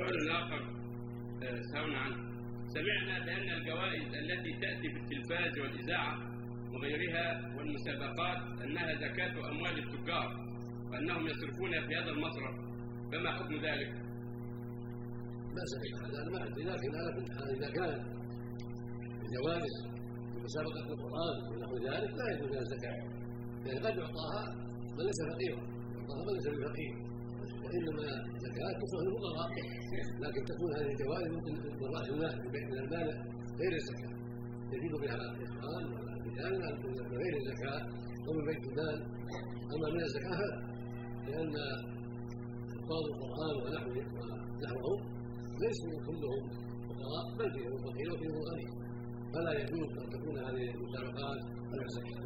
سؤال آخر آه، سألنا عنه. سمعنا بأن الجوائز التي تأتي في التلفاز والإذاعة وغيرها والمسابقات أنها زكاة أموال التجار وأنهم يصرفون في هذا المصرف. فما حكم ذلك؟ ما سمعت هذا أنا ما أدري. لكن كل حال إذا كان الجوائز في مسابقة القرآن ونحو ذلك لا يجوز لها الزكاه لأن قد يعطاها من ليس فقيرا يعطاها من ليس بفقير. وإنما الزكاه تصرف للفقراء لكن تكون هذه الجوائز راس المال من المال غير الزكاة. يجوز بها والرجال من غير الزكاة. ومن بيت المال. أما من الزكاة لأن حفاظ القرآن ونحوهم ليسوا كلهم فقراء بل فيهم فقير وفيهم غني فلا يجوز أن تكون هذه المسابقات على الزكاة.